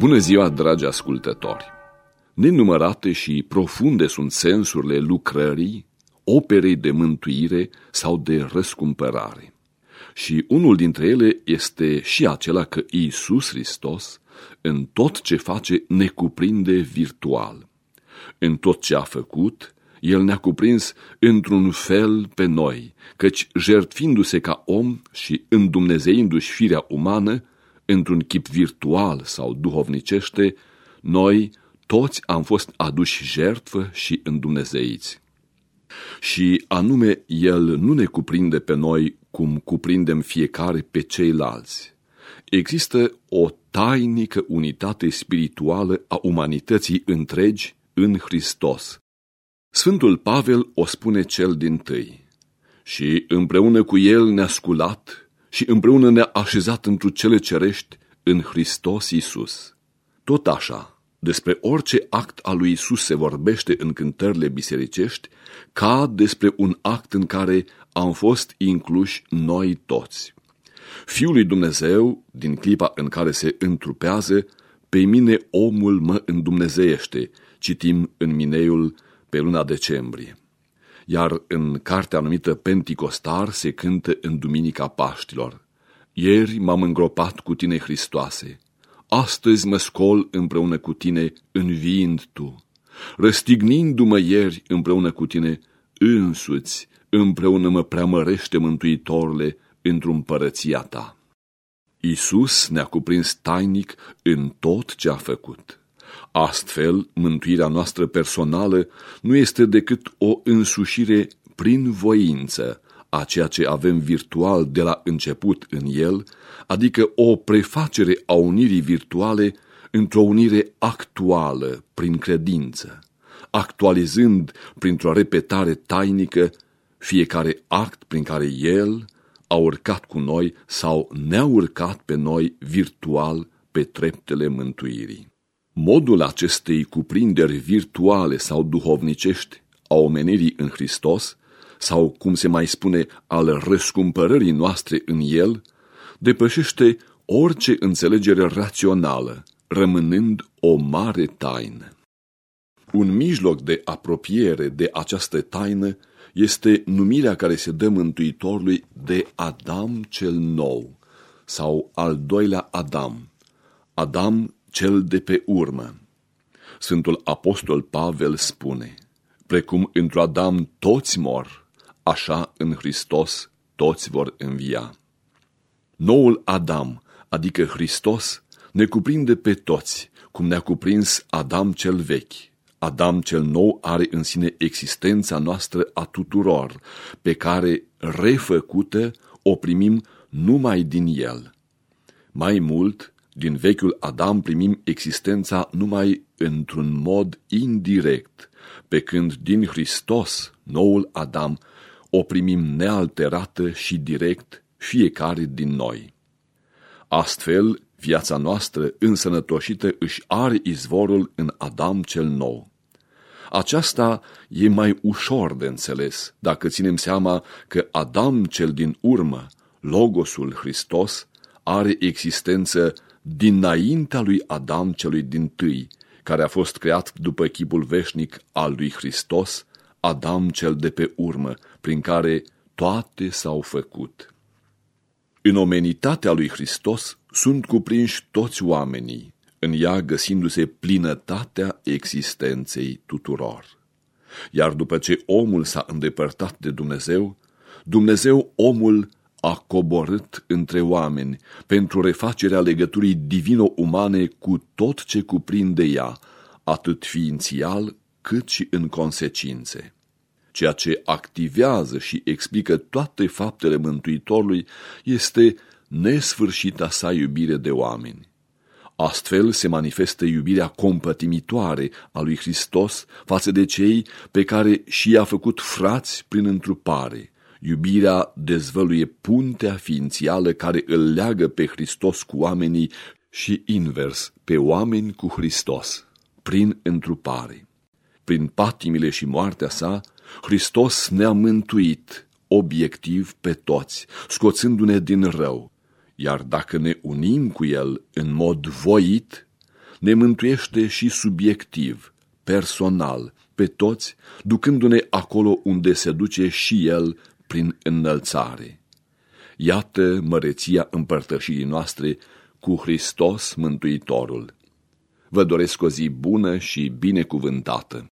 Bună ziua, dragi ascultători! Nenumărate și profunde sunt sensurile lucrării, operei de mântuire sau de răscumpărare. Și unul dintre ele este și acela că Iisus Hristos, în tot ce face, ne cuprinde virtual. În tot ce a făcut, El ne-a cuprins într-un fel pe noi, căci jertfindu-se ca om și îndumnezeindu-și firea umană, într-un chip virtual sau duhovnicește, noi toți am fost aduși jertfă și îndumnezeiți. Și anume, El nu ne cuprinde pe noi cum cuprindem fiecare pe ceilalți. Există o tainică unitate spirituală a umanității întregi în Hristos. Sfântul Pavel o spune cel din tâi. Și împreună cu El ne-a sculat și împreună ne-a așezat întru cele cerești în Hristos Iisus. Tot așa, despre orice act al lui Isus se vorbește în cântările bisericești, ca despre un act în care am fost incluși noi toți. Fiul lui Dumnezeu, din clipa în care se întrupează, pe mine omul mă îndumnezeiește, citim în Mineiul pe luna decembrie iar în cartea numită Penticostar se cântă în Duminica Paștilor. Ieri m-am îngropat cu tine, Hristoase, astăzi mă scol împreună cu tine, înviind tu. Răstignindu-mă ieri împreună cu tine, însuți împreună mă preamărește Mântuitorule într-un părăția ta. Iisus ne-a cuprins tainic în tot ce a făcut. Astfel, mântuirea noastră personală nu este decât o însușire prin voință a ceea ce avem virtual de la început în el, adică o prefacere a unirii virtuale într-o unire actuală prin credință, actualizând printr-o repetare tainică fiecare act prin care el a urcat cu noi sau ne-a urcat pe noi virtual pe treptele mântuirii. Modul acestei cuprinderi virtuale sau duhovnicești a omenirii în Hristos, sau cum se mai spune, al răscumpărării noastre în El, depășește orice înțelegere rațională, rămânând o mare taină. Un mijloc de apropiere de această taină este numirea care se dă Mântuitorului de Adam cel nou, sau al doilea Adam, Adam cel de pe urmă. Sfântul Apostol Pavel spune, precum într-o Adam toți mor, așa în Hristos toți vor învia. Noul Adam, adică Hristos, ne cuprinde pe toți, cum ne-a cuprins Adam cel vechi. Adam cel nou are în sine existența noastră a tuturor, pe care, refăcută, o primim numai din el. Mai mult, din vechiul Adam primim existența numai într-un mod indirect, pe când din Hristos, noul Adam, o primim nealterată și direct fiecare din noi. Astfel, viața noastră însănătoșită își are izvorul în Adam cel nou. Aceasta e mai ușor de înțeles dacă ținem seama că Adam cel din urmă, Logosul Hristos, are existență dinaintea lui Adam celui din tâi, care a fost creat după chipul veșnic al lui Hristos, Adam cel de pe urmă, prin care toate s-au făcut. În omenitatea lui Hristos sunt cuprinși toți oamenii, în ea găsindu-se plinătatea existenței tuturor. Iar după ce omul s-a îndepărtat de Dumnezeu, Dumnezeu omul a coborât între oameni pentru refacerea legăturii divino-umane cu tot ce cuprinde ea, atât ființial cât și în consecințe. Ceea ce activează și explică toate faptele Mântuitorului este nesfârșita sa iubire de oameni. Astfel se manifestă iubirea compătimitoare a lui Hristos față de cei pe care și i-a făcut frați prin întrupare, Iubirea dezvăluie puntea ființială care îl leagă pe Hristos cu oamenii și invers, pe oameni cu Hristos, prin întrupare. Prin patimile și moartea sa, Hristos ne-a mântuit obiectiv pe toți, scoțându-ne din rău, iar dacă ne unim cu El în mod voit, ne mântuiește și subiectiv, personal, pe toți, ducându-ne acolo unde se duce și El prin înălțare. Iată măreția împărtășirii noastre cu Hristos Mântuitorul. Vă doresc o zi bună și binecuvântată.